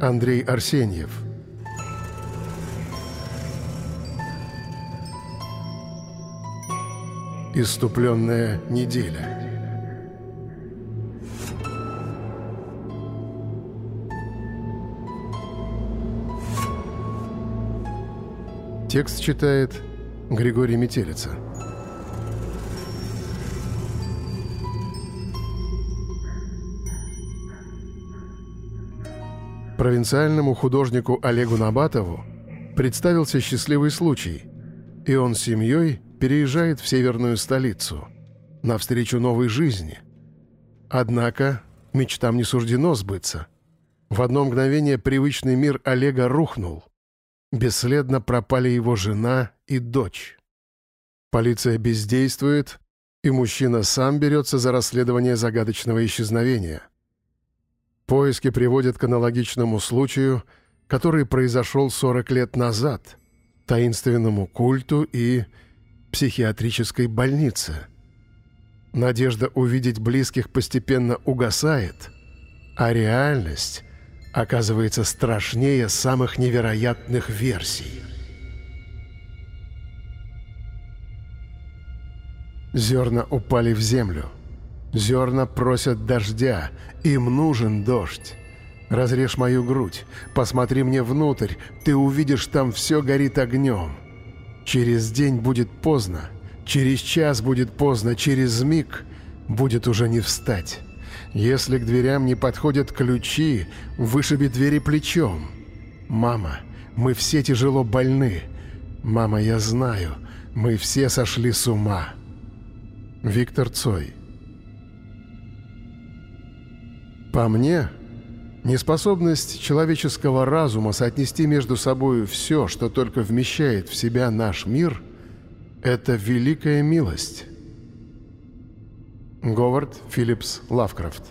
Андрей Арсеньев. Иступленная неделя. Текст читает Григорий Метелица. Провинциальному художнику Олегу Набатову представился счастливый случай, и он с семьей переезжает в северную столицу, навстречу новой жизни. Однако мечтам не суждено сбыться. В одно мгновение привычный мир Олега рухнул. Бесследно пропали его жена и дочь. Полиция бездействует, и мужчина сам берется за расследование загадочного исчезновения. Поиски приводят к аналогичному случаю, который произошел 40 лет назад, таинственному культу и психиатрической больнице. Надежда увидеть близких постепенно угасает, а реальность оказывается страшнее самых невероятных версий. Зерна упали в землю — Зерна просят дождя, им нужен дождь. Разрежь мою грудь, посмотри мне внутрь, ты увидишь, там все горит огнем. Через день будет поздно, через час будет поздно, через миг будет уже не встать. Если к дверям не подходят ключи, вышиби двери плечом. Мама, мы все тяжело больны. Мама, я знаю, мы все сошли с ума. Виктор Цой По мне, неспособность человеческого разума соотнести между собой все, что только вмещает в себя наш мир, это великая милость. Говард Филлипс Лавкрафт